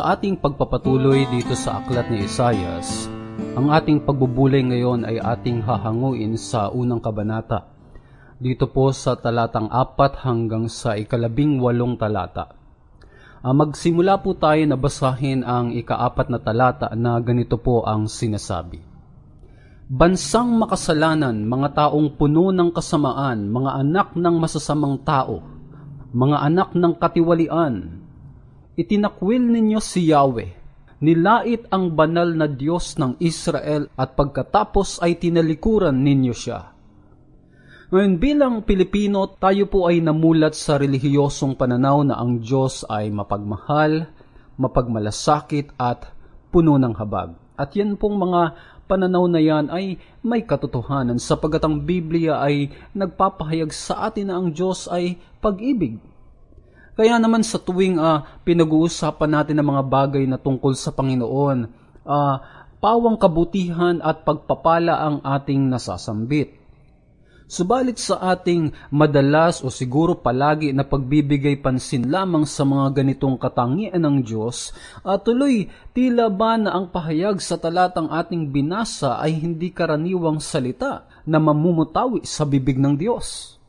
Sa ating pagpapatuloy dito sa aklat ni Isayas, ang ating pagbubulay ngayon ay ating hahanguin sa unang kabanata. Dito po sa talatang apat hanggang sa ikalabing walong talata. Uh, magsimula po tayo na basahin ang ikaapat na talata na ganito po ang sinasabi. Bansang makasalanan, mga taong puno ng kasamaan, mga anak ng masasamang tao, mga anak ng katiwalian, itinakwil ninyo si Yahweh, nilait ang banal na Diyos ng Israel at pagkatapos ay tinalikuran ninyo siya. Ngayon bilang Pilipino, tayo po ay namulat sa relihiyosong pananaw na ang Diyos ay mapagmahal, mapagmalasakit at puno ng habag. At yan pong mga pananaw na yan ay may katotohanan sapagat ang Biblia ay nagpapahayag sa atin na ang Diyos ay pag-ibig. Kaya naman sa tuwing uh, pinag-uusapan natin ang mga bagay na tungkol sa Panginoon, uh, pawang kabutihan at pagpapala ang ating nasasambit. Subalit sa ating madalas o siguro palagi na pagbibigay pansin lamang sa mga ganitong katangian ng Diyos, uh, tuloy tila ba na ang pahayag sa talatang ating binasa ay hindi karaniwang salita na mamumutawi sa bibig ng Diyos.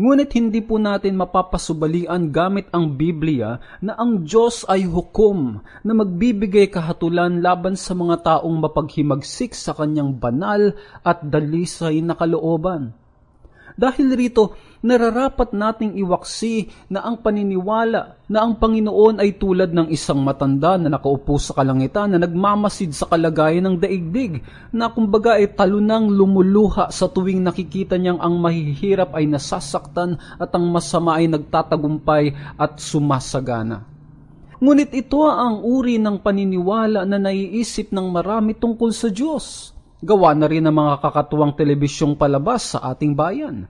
Ngunit hindi po natin mapapasubalian gamit ang Biblia na ang Diyos ay hukom na magbibigay kahatulan laban sa mga taong mapaghimagsik sa kanyang banal at dalisay na kalooban. Dahil rito, nararapat nating iwaksi na ang paniniwala na ang Panginoon ay tulad ng isang matanda na nakaupo sa kalangitan na nagmamasid sa kalagayan ng daigdig na kumbaga ay talunang lumuluha sa tuwing nakikita niyang ang mahihirap ay nasasaktan at ang masama ay nagtatagumpay at sumasagana. Ngunit ito ang uri ng paniniwala na naiisip ng marami tungkol sa Diyos Gawa na rin ng mga kakatuwang telebisyong palabas sa ating bayan.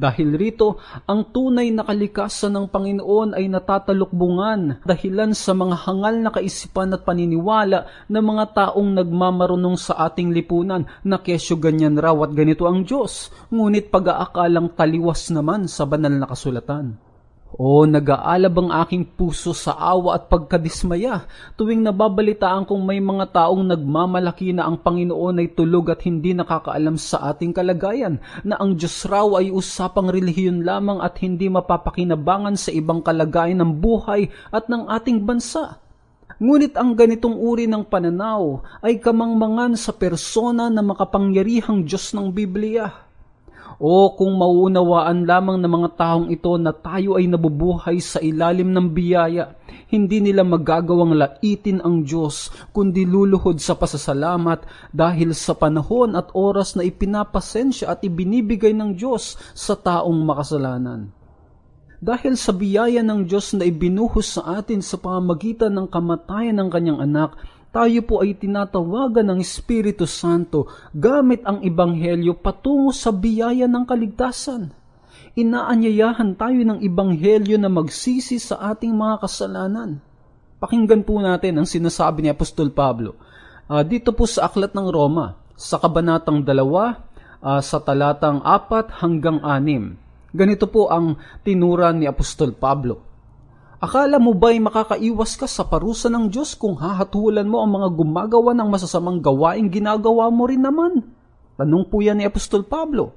Dahil rito, ang tunay na kalikasan ng Panginoon ay natatalukbungan dahilan sa mga hangal na kaisipan at paniniwala ng mga taong nagmamarunong sa ating lipunan na kesyo ganyan raw at ganito ang Diyos, ngunit pag-aakalang taliwas naman sa banal na kasulatan. O nag-aalab ang aking puso sa awa at pagkadismaya tuwing nababalitaan kong may mga taong nagmamalaki na ang Panginoon ay tulog at hindi nakakaalam sa ating kalagayan na ang Diyos raw ay usapang relihiyon lamang at hindi mapapakinabangan sa ibang kalagayan ng buhay at ng ating bansa. Ngunit ang ganitong uri ng pananaw ay kamangmangan sa persona na makapangyarihang Diyos ng Biblia o kung mauunawaan lamang ng mga taong ito na tayo ay nabubuhay sa ilalim ng biyaya, hindi nila magagawang laitin ang Diyos, kundi luluhod sa pasasalamat dahil sa panahon at oras na ipinapasensya at ibinibigay ng Diyos sa taong makasalanan. Dahil sa biyaya ng Diyos na ibinuhos sa atin sa pamamagitan ng kamatayan ng kanyang anak, tayo po ay tinatawagan ng Espiritu Santo gamit ang Ebanghelyo patungo sa biyaya ng kaligtasan. Inaanyayahan tayo ng Ebanghelyo na magsisi sa ating mga kasalanan. Pakinggan po natin ang sinasabi ni Apostol Pablo. Uh, dito po sa Aklat ng Roma, sa Kabanatang 2, uh, ah, sa talatang 4 hanggang 6. Ganito po ang tinura ni Apostol Pablo. Akala mo ba'y makakaiwas ka sa parusa ng Diyos kung hahatulan mo ang mga gumagawa ng masasamang gawaing ginagawa mo rin naman? Tanong po yan ni Apostol Pablo.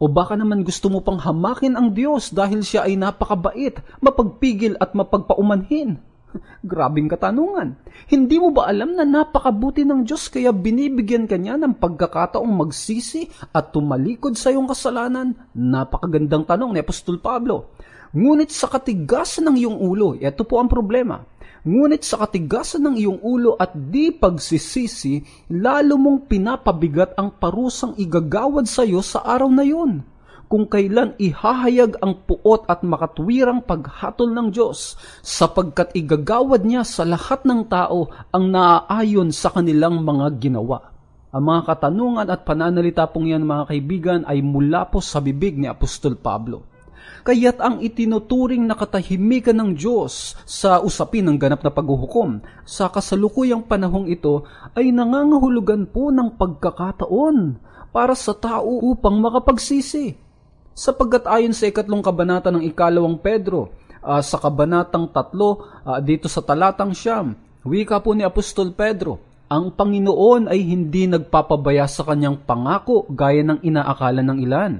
O baka naman gusto mo pang hamakin ang Diyos dahil siya ay napakabait, mapagpigil at mapagpaumanhin? Grabing katanungan. Hindi mo ba alam na napakabuti ng Diyos kaya binibigyan ka niya ng pagkakataong magsisi at tumalikod sa iyong kasalanan? Napakagandang tanong ni Apostol Pablo. Ngunit sa katigasan ng iyong ulo, ito po ang problema. Ngunit sa katigasan ng iyong ulo at di pagsisisi, lalo mong pinapabigat ang parusang igagawad sa iyo sa araw na iyon kung kailan ihahayag ang puot at makatwirang paghatol ng Diyos, sapagkat igagawad niya sa lahat ng tao ang naaayon sa kanilang mga ginawa. Ang mga katanungan at pananalita pong yan mga kaibigan ay mula po sa bibig ni Apostol Pablo. Kaya't ang itinuturing na katahimikan ng Diyos sa usapin ng ganap na paghuhukom sa kasalukuyang panahong ito ay nangangahulugan po ng pagkakataon para sa tao upang makapagsisi. Sapagkat ayon sa ikatlong kabanata ng ikalawang Pedro, uh, sa kabanatang tatlo uh, dito sa talatang siyam. Wika po ni Apostol Pedro, ang Panginoon ay hindi nagpapabaya sa kanyang pangako gaya ng inaakala ng ilan.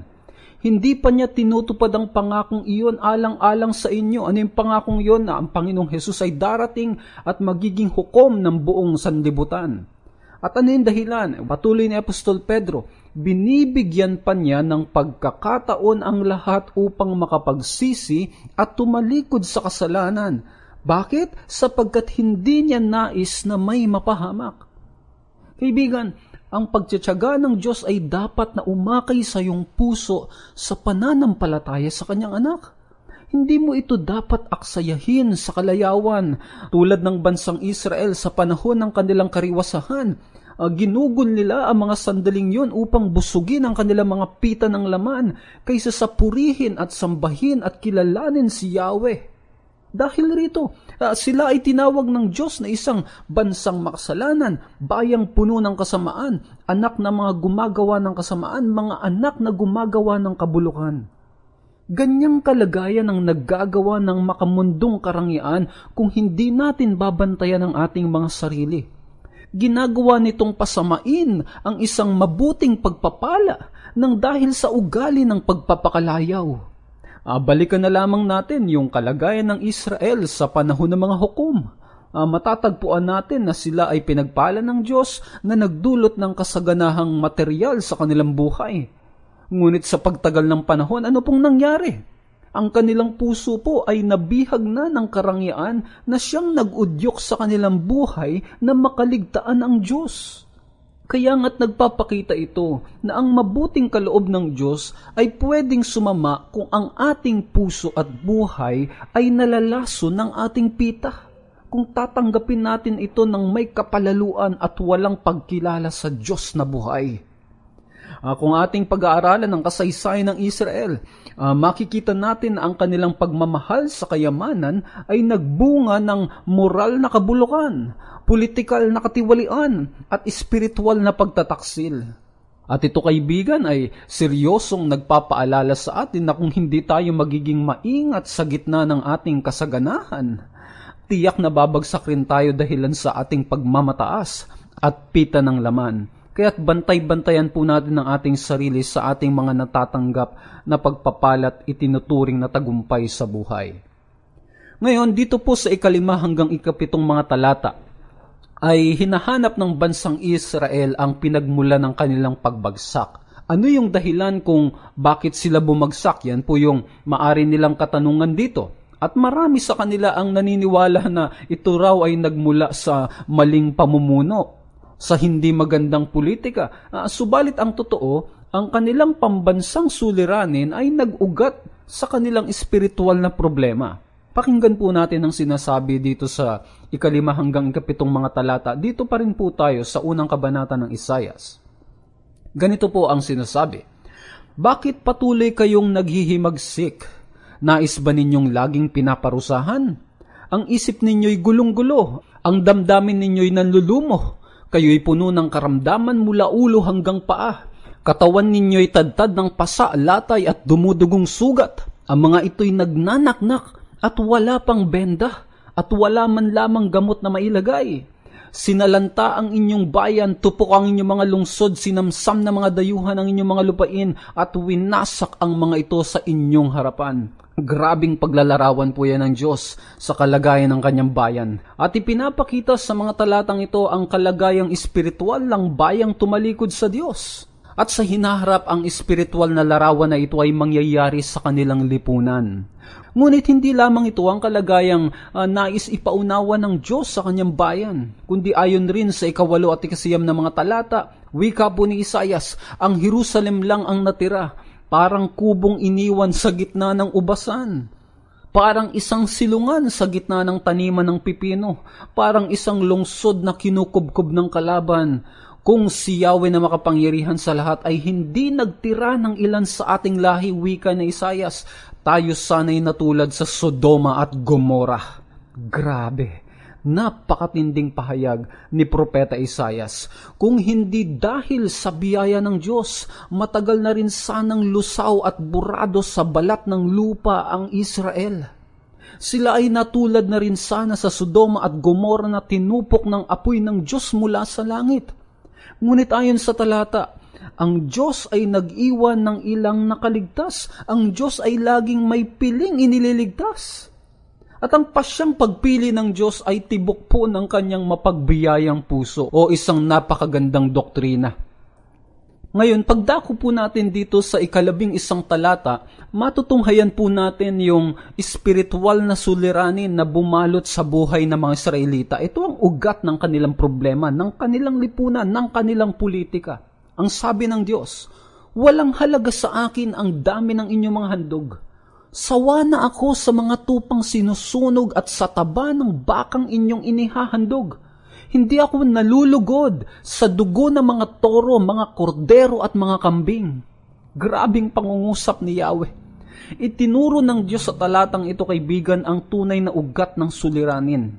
Hindi pa niya tinutupad ang pangakong iyon alang-alang sa inyo. Ano yung pangakong iyon na ang Panginoong Hesus ay darating at magiging hukom ng buong sanlibutan? At ano yung dahilan? Patuloy ni Apostol Pedro, binibigyan pa niya ng pagkakataon ang lahat upang makapagsisi at tumalikod sa kasalanan. Bakit? Sapagkat hindi niya nais na may mapahamak. Kaibigan, ang pagtsatsaga ng Diyos ay dapat na umakay sa iyong puso sa pananampalataya sa kanyang anak. Hindi mo ito dapat aksayahin sa kalayawan tulad ng bansang Israel sa panahon ng kanilang kariwasahan uh, ginugol nila ang mga sandaling yon upang busugin ang kanilang mga pita ng laman kaysa sa purihin at sambahin at kilalanin si Yahweh. Dahil rito, uh, sila ay tinawag ng Diyos na isang bansang makasalanan, bayang puno ng kasamaan, anak na mga gumagawa ng kasamaan, mga anak na gumagawa ng kabulukan. Ganyang kalagayan ang naggagawa ng makamundong karangian kung hindi natin babantayan ang ating mga sarili ginagawa nitong pasamain ang isang mabuting pagpapala ng dahil sa ugali ng pagpapakalayaw. Uh, balikan na lamang natin yung kalagayan ng Israel sa panahon ng mga hukom. Uh, matatagpuan natin na sila ay pinagpala ng Diyos na nagdulot ng kasaganahang material sa kanilang buhay. Ngunit sa pagtagal ng panahon, ano pong nangyari? Ang kanilang puso po ay nabihag na ng karangyaan na siyang nag-udyok sa kanilang buhay na makaligtaan ang Diyos. Kaya nga't nagpapakita ito na ang mabuting kaloob ng Diyos ay pwedeng sumama kung ang ating puso at buhay ay nalalaso ng ating pita. Kung tatanggapin natin ito ng may kapalaluan at walang pagkilala sa Diyos na buhay. Uh, kung ating pag-aaralan ng kasaysayan ng Israel, uh, makikita natin na ang kanilang pagmamahal sa kayamanan ay nagbunga ng moral na kabulukan, politikal na katiwalian, at espiritual na pagtataksil. At ito kaibigan ay seryosong nagpapaalala sa atin na kung hindi tayo magiging maingat sa gitna ng ating kasaganahan, tiyak na babagsak rin tayo dahilan sa ating pagmamataas at pita ng laman Kaya't bantay-bantayan po natin ang ating sarili sa ating mga natatanggap na pagpapalat itinuturing na tagumpay sa buhay. Ngayon, dito po sa ikalima hanggang ikapitong mga talata, ay hinahanap ng bansang Israel ang pinagmula ng kanilang pagbagsak. Ano yung dahilan kung bakit sila bumagsak? Yan po yung maari nilang katanungan dito. At marami sa kanila ang naniniwala na ito raw ay nagmula sa maling pamumuno sa hindi magandang politika. Uh, subalit ang totoo, ang kanilang pambansang suliranin ay nag-ugat sa kanilang espiritual na problema. Pakinggan po natin ang sinasabi dito sa ikalima hanggang ikapitong mga talata. Dito pa rin po tayo sa unang kabanata ng Isayas. Ganito po ang sinasabi. Bakit patuloy kayong naghihimagsik? Nais ba ninyong laging pinaparusahan? Ang isip ninyo'y gulong-gulo, ang damdamin ninyo'y nanlulumo, Kayo'y puno ng karamdaman mula ulo hanggang paa. Katawan ninyo'y tadtad ng pasa, latay at dumudugong sugat. Ang mga ito'y nagnanaknak at wala pang benda at wala man lamang gamot na mailagay. Sinalanta ang inyong bayan, tupok ang inyong mga lungsod, sinamsam na mga dayuhan ang inyong mga lupain, at winasak ang mga ito sa inyong harapan. Grabing paglalarawan po yan ng Diyos sa kalagayan ng kanyang bayan. At ipinapakita sa mga talatang ito ang kalagayang espiritual ng bayang tumalikod sa Diyos. At sa hinaharap ang espiritual na larawan na ito ay mangyayari sa kanilang lipunan. Ngunit hindi lamang ito ang kalagayang uh, nais ipaunawa ng Diyos sa kanyang bayan, kundi ayon rin sa ikawalo at ikasiyam na mga talata, wika po ni Isayas, ang Jerusalem lang ang natira, parang kubong iniwan sa gitna ng ubasan. Parang isang silungan sa gitna ng taniman ng pipino, parang isang lungsod na kinukubkob ng kalaban, kung si Yahweh na makapangyarihan sa lahat ay hindi nagtira ng ilan sa ating lahi wika na Isayas, tayo sana'y natulad sa Sodoma at Gomora. Grabe, napakatinding pahayag ni Propeta Isayas. Kung hindi dahil sa biyaya ng Diyos, matagal na rin sanang lusaw at burado sa balat ng lupa ang Israel. Sila ay natulad na rin sana sa Sodoma at Gomorra na tinupok ng apoy ng Diyos mula sa langit. Ngunit ayon sa talata, ang Diyos ay nag-iwan ng ilang nakaligtas. Ang Diyos ay laging may piling inililigtas. At ang pasyang pagpili ng Diyos ay tibok po ng kanyang mapagbiyayang puso o isang napakagandang doktrina. Ngayon, pagdako po natin dito sa ikalabing isang talata, matutunghayan po natin yung spiritual na suliranin na bumalot sa buhay ng mga Israelita. Ito ang ugat ng kanilang problema, ng kanilang lipunan, ng kanilang politika. Ang sabi ng Diyos, walang halaga sa akin ang dami ng inyong mga handog. Sawa na ako sa mga tupang sinusunog at sa taba ng bakang inyong inihahandog hindi ako nalulugod sa dugo ng mga toro, mga kordero at mga kambing. Grabing pangungusap ni Yahweh. Itinuro ng Diyos sa talatang ito kaibigan ang tunay na ugat ng suliranin.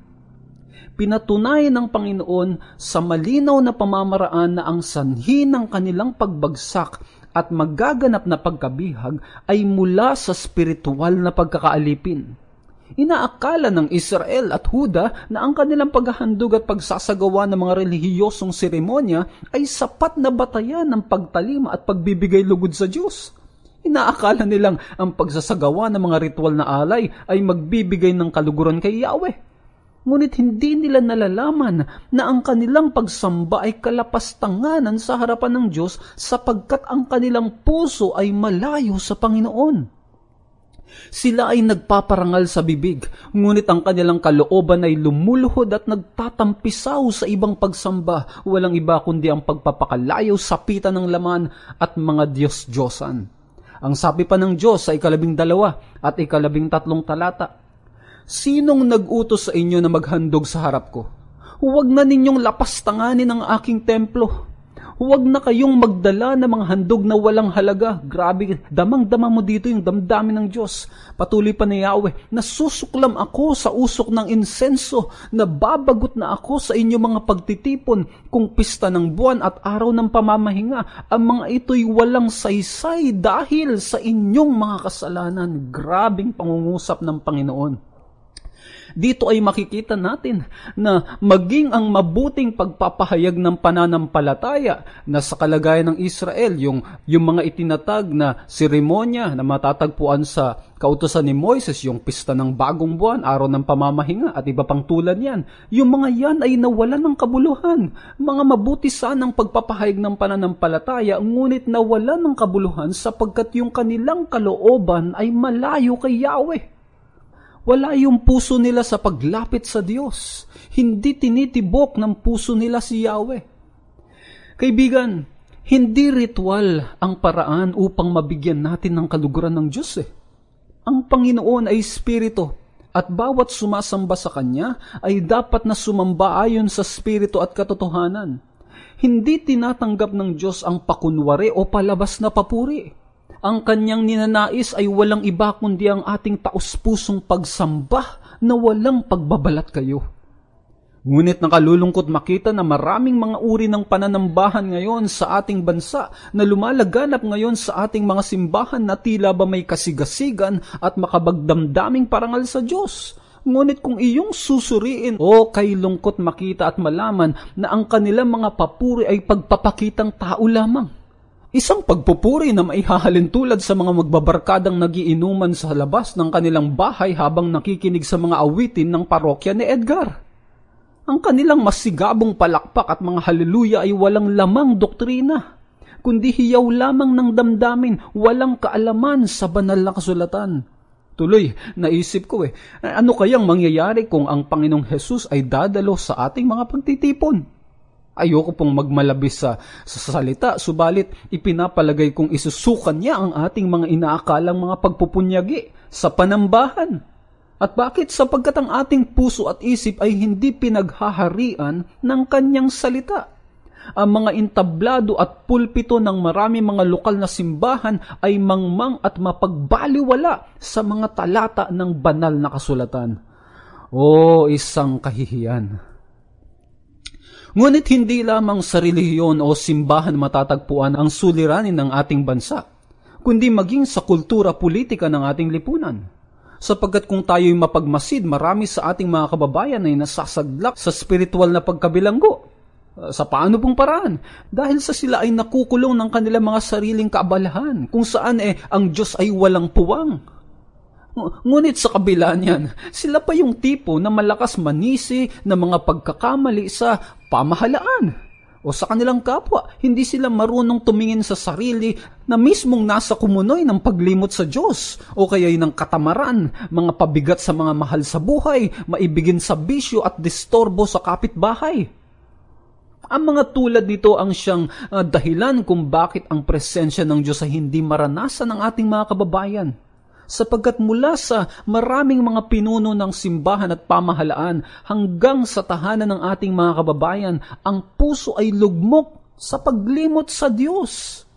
Pinatunayan ng Panginoon sa malinaw na pamamaraan na ang sanhi ng kanilang pagbagsak at magaganap na pagkabihag ay mula sa spiritual na pagkakaalipin. Inaakala ng Israel at Huda na ang kanilang paghahandog at pagsasagawa ng mga relihiyosong seremonya ay sapat na batayan ng pagtalima at pagbibigay lugod sa Diyos. Inaakala nilang ang pagsasagawa ng mga ritual na alay ay magbibigay ng kaluguran kay Yahweh. Ngunit hindi nila nalalaman na ang kanilang pagsamba ay kalapastanganan sa harapan ng Diyos sapagkat ang kanilang puso ay malayo sa Panginoon. Sila ay nagpaparangal sa bibig, ngunit ang kanilang kalooban ay lumuluhod at nagtatampisaw sa ibang pagsamba, walang iba kundi ang pagpapakalayo sa pita ng laman at mga Diyos-Diyosan. Ang sabi pa ng Diyos sa ikalabing dalawa at ikalabing tatlong talata, Sinong nag-utos sa inyo na maghandog sa harap ko? Huwag na ninyong lapastanganin ang aking templo Huwag na kayong magdala ng mga handog na walang halaga. Grabe, damang-dama mo dito yung damdamin ng Diyos. Patuloy pa ni Yahweh, nasusuklam ako sa usok ng insenso, nababagot na ako sa inyong mga pagtitipon, kung pista ng buwan at araw ng pamamahinga. Ang mga ito'y walang saysay dahil sa inyong mga kasalanan. Grabing pangungusap ng Panginoon. Dito ay makikita natin na maging ang mabuting pagpapahayag ng pananampalataya na sa kalagayan ng Israel, yung, yung mga itinatag na seremonya na matatagpuan sa kautosan ni Moises, yung pista ng bagong buwan, araw ng pamamahinga at iba pang tulad yan. Yung mga yan ay nawalan ng kabuluhan. Mga mabuti sanang pagpapahayag ng pananampalataya, ngunit nawalan ng kabuluhan sapagkat yung kanilang kalooban ay malayo kay Yahweh. Wala yung puso nila sa paglapit sa Diyos. Hindi tinitibok ng puso nila si Yahweh. Kaibigan, hindi ritual ang paraan upang mabigyan natin ng kaluguran ng Diyos eh. Ang Panginoon ay Espiritu at bawat sumasamba sa Kanya ay dapat na sumamba ayon sa Espiritu at katotohanan. Hindi tinatanggap ng Diyos ang pakunwari o palabas na papuri ang kanyang ninanais ay walang iba kundi ang ating taus-pusong pagsamba na walang pagbabalat kayo. Ngunit nakalulungkot makita na maraming mga uri ng pananambahan ngayon sa ating bansa na lumalaganap ngayon sa ating mga simbahan na tila ba may kasigasigan at makabagdamdaming parangal sa Diyos. Ngunit kung iyong susuriin o kay lungkot makita at malaman na ang kanilang mga papuri ay pagpapakitang tao lamang. Isang pagpupuri na maihahalin tulad sa mga magbabarkadang nagiinuman sa labas ng kanilang bahay habang nakikinig sa mga awitin ng parokya ni Edgar. Ang kanilang masigabong palakpak at mga haleluya ay walang lamang doktrina, kundi hiyaw lamang ng damdamin, walang kaalaman sa banal na kasulatan. Tuloy, naisip ko eh, ano kayang mangyayari kung ang Panginoong Hesus ay dadalo sa ating mga pagtitipon? Ayoko pong magmalabis sa, sa salita, subalit ipinapalagay kong isusukan niya ang ating mga inaakalang mga pagpupunyagi sa panambahan. At bakit? Sapagkat ang ating puso at isip ay hindi pinaghaharian ng kanyang salita. Ang mga intablado at pulpito ng marami mga lokal na simbahan ay mangmang at mapagbaliwala sa mga talata ng banal na kasulatan. O isang kahihiyan! Ngunit hindi lamang sa relihiyon o simbahan matatagpuan ang suliranin ng ating bansa, kundi maging sa kultura politika ng ating lipunan. Sapagkat kung tayo'y mapagmasid, marami sa ating mga kababayan ay nasasaglak sa spiritual na pagkabilanggo. Uh, sa paano pong paraan? Dahil sa sila ay nakukulong ng kanilang mga sariling kaabalahan, kung saan eh ang Diyos ay walang puwang. Ngunit sa kabila niyan, sila pa yung tipo na malakas manisi ng mga pagkakamali sa pamahalaan o sa kanilang kapwa. Hindi sila marunong tumingin sa sarili na mismong nasa kumunoy ng paglimot sa Diyos o kaya'y ng katamaran, mga pabigat sa mga mahal sa buhay, maibigin sa bisyo at distorbo sa kapitbahay. Ang mga tulad nito ang siyang uh, dahilan kung bakit ang presensya ng Diyos ay hindi maranasan ng ating mga kababayan sapagkat mula sa maraming mga pinuno ng simbahan at pamahalaan hanggang sa tahanan ng ating mga kababayan, ang puso ay lugmok sa paglimot sa Diyos.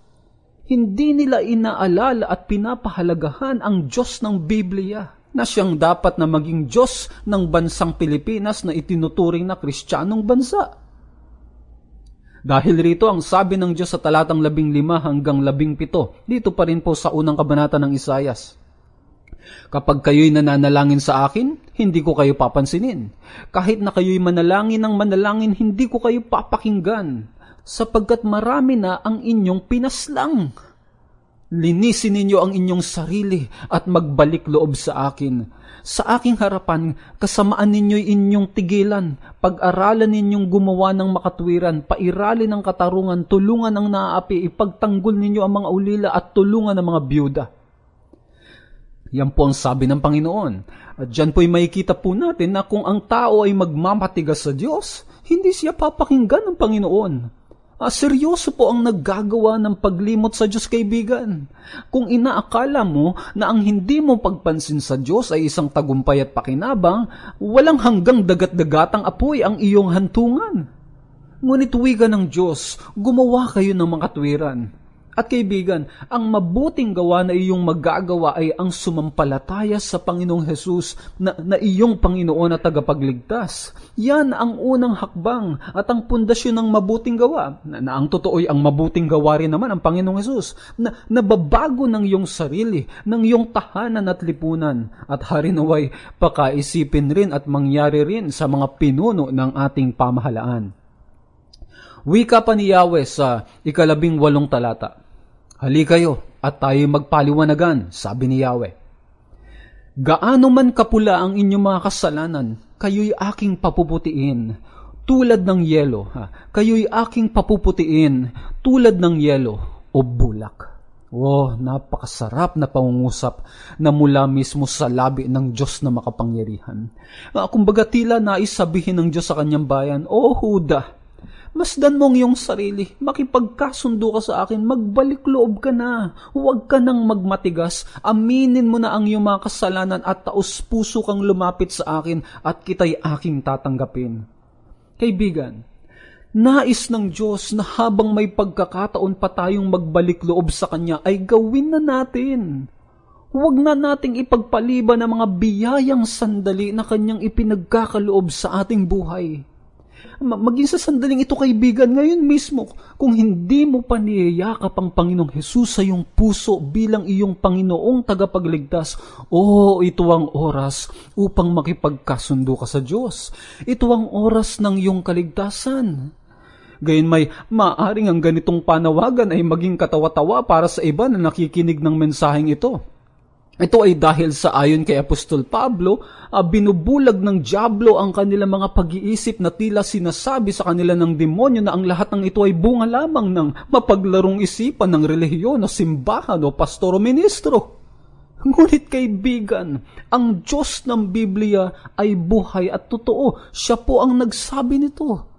Hindi nila inaalala at pinapahalagahan ang Diyos ng Biblia na siyang dapat na maging Diyos ng bansang Pilipinas na itinuturing na kristyanong bansa. Dahil rito ang sabi ng Diyos sa talatang labing lima hanggang labing pito, dito pa rin po sa unang kabanata ng Isayas. Kapag kayo'y nananalangin sa akin, hindi ko kayo papansinin. Kahit na kayo'y manalangin ng manalangin, hindi ko kayo papakinggan, sapagkat marami na ang inyong pinaslang. Linisin ninyo ang inyong sarili at magbalik loob sa akin. Sa aking harapan, kasamaan ninyo'y inyong tigilan, pag-aralan ninyong gumawa ng makatwiran, pairali ng katarungan, tulungan ang naaapi, ipagtanggol ninyo ang mga ulila at tulungan ang mga byuda yan po ang sabi ng Panginoon. At dyan po'y makikita po natin na kung ang tao ay magmamatigas sa Diyos, hindi siya papakinggan ng Panginoon. Ah, seryoso po ang naggagawa ng paglimot sa Diyos, kaibigan. Kung inaakala mo na ang hindi mo pagpansin sa Diyos ay isang tagumpay at pakinabang, walang hanggang dagat-dagatang apoy ang iyong hantungan. Ngunit wiga ng Diyos, gumawa kayo ng mga katwiran at kaibigan, ang mabuting gawa na iyong magagawa ay ang sumampalataya sa Panginoong Hesus na, na iyong Panginoon at tagapagligtas. Yan ang unang hakbang at ang pundasyon ng mabuting gawa. Na, na ang totoo'y ang mabuting gawa rin naman ang Panginoong Hesus na nababago ng iyong sarili, ng iyong tahanan at lipunan. At harinaway, pakaisipin rin at mangyari rin sa mga pinuno ng ating pamahalaan. Wika pa ni Yahweh sa ikalabing walong talata. Hali kayo at tayo magpaliwanagan, sabi ni Yahweh. Gaano man kapula ang inyong mga kasalanan, kayo'y aking papuputiin, tulad ng yelo. Ha? Kayo'y aking papuputiin, tulad ng yelo o bulak. Oh, napakasarap na pangungusap na mula mismo sa labi ng Diyos na makapangyarihan. Uh, kumbaga tila nais sabihin ng Diyos sa kanyang bayan, Oh Huda, Masdan mong iyong sarili, makipagkasundo ka sa akin, magbalik loob ka na. Huwag ka nang magmatigas, aminin mo na ang iyong mga kasalanan at taos puso kang lumapit sa akin at kita'y aking tatanggapin. Kaibigan, nais ng Diyos na habang may pagkakataon pa tayong magbalik loob sa Kanya ay gawin na natin. Huwag na nating ipagpaliban ang mga biyayang sandali na Kanyang ipinagkakaloob sa ating buhay maging sa sandaling ito kaibigan ngayon mismo, kung hindi mo pa niyayakap ang Panginoong Hesus sa iyong puso bilang iyong Panginoong tagapagligtas, o oh, ito ang oras upang makipagkasundo ka sa Diyos. Ito ang oras ng iyong kaligtasan. Gayon may maaring ang ganitong panawagan ay maging katawa-tawa para sa iba na nakikinig ng mensaheng ito. Ito ay dahil sa ayon kay Apostol Pablo, uh, binubulag ng Diablo ang kanilang mga pag-iisip na tila sinasabi sa kanila ng demonyo na ang lahat ng ito ay bunga lamang ng mapaglarong isipan ng relihiyon o simbahan o pastor o ministro. Ngunit kaibigan, ang Diyos ng Biblia ay buhay at totoo. Siya po ang nagsabi nito.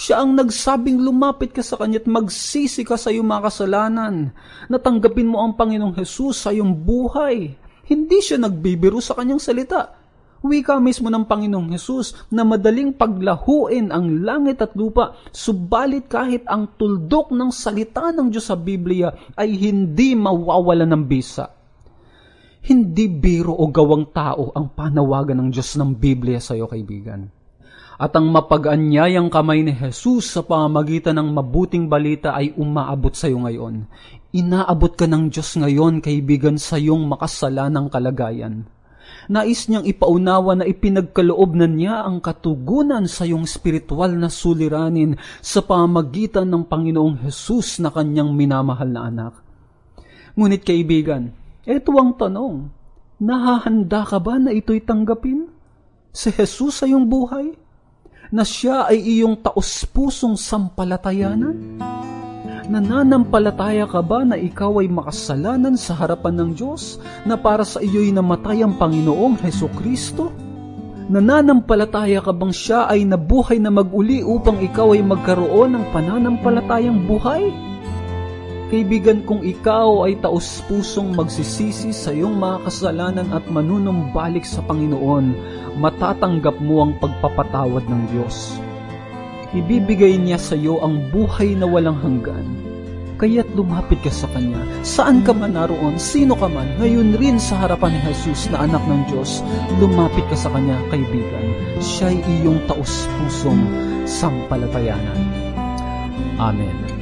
Siya ang nagsabing lumapit ka sa Kanya at magsisi ka sa iyong mga kasalanan. Natanggapin mo ang Panginoong Hesus sa iyong buhay. Hindi siya nagbibiro sa Kanyang salita. Wika mismo ng Panginoong Hesus na madaling paglahuin ang langit at lupa, subalit kahit ang tuldok ng salita ng Diyos sa Biblia ay hindi mawawala ng bisa. Hindi biro o gawang tao ang panawagan ng Diyos ng Biblia sa iyo, kaibigan at ang mapag-anyayang kamay ni Jesus sa pamamagitan ng mabuting balita ay umaabot sa iyo ngayon. Inaabot ka ng Diyos ngayon, kaibigan, sa iyong makasalanang kalagayan. Nais niyang ipaunawa na ipinagkaloob na niya ang katugunan sa iyong spiritual na suliranin sa pamagitan ng Panginoong Hesus na kanyang minamahal na anak. Ngunit kaibigan, eto ang tanong, nahahanda ka ba na ito'y tanggapin? Si Jesus sa iyong buhay? Na siya ay iyong taos-pusong sampalatayanan? Nananampalataya ka ba na ikaw ay makasalanan sa harapan ng Diyos na para sa iyo'y namatay ang Panginoong Heso Kristo? Nananampalataya ka bang siya ay nabuhay na maguli upang ikaw ay magkaroon ng pananampalatayang buhay? Kaibigan, kung ikaw ay taus-pusong magsisisi sa iyong mga kasalanan at manunumbalik sa Panginoon, matatanggap mo ang pagpapatawad ng Diyos ibibigay niya sa iyo ang buhay na walang hanggan. Kaya't lumapit ka sa Kanya. Saan ka man naroon, sino ka man, ngayon rin sa harapan ni Jesus na anak ng Diyos, lumapit ka sa Kanya, kaibigan. Siya'y iyong taus-pusong sampalatayanan. Amen.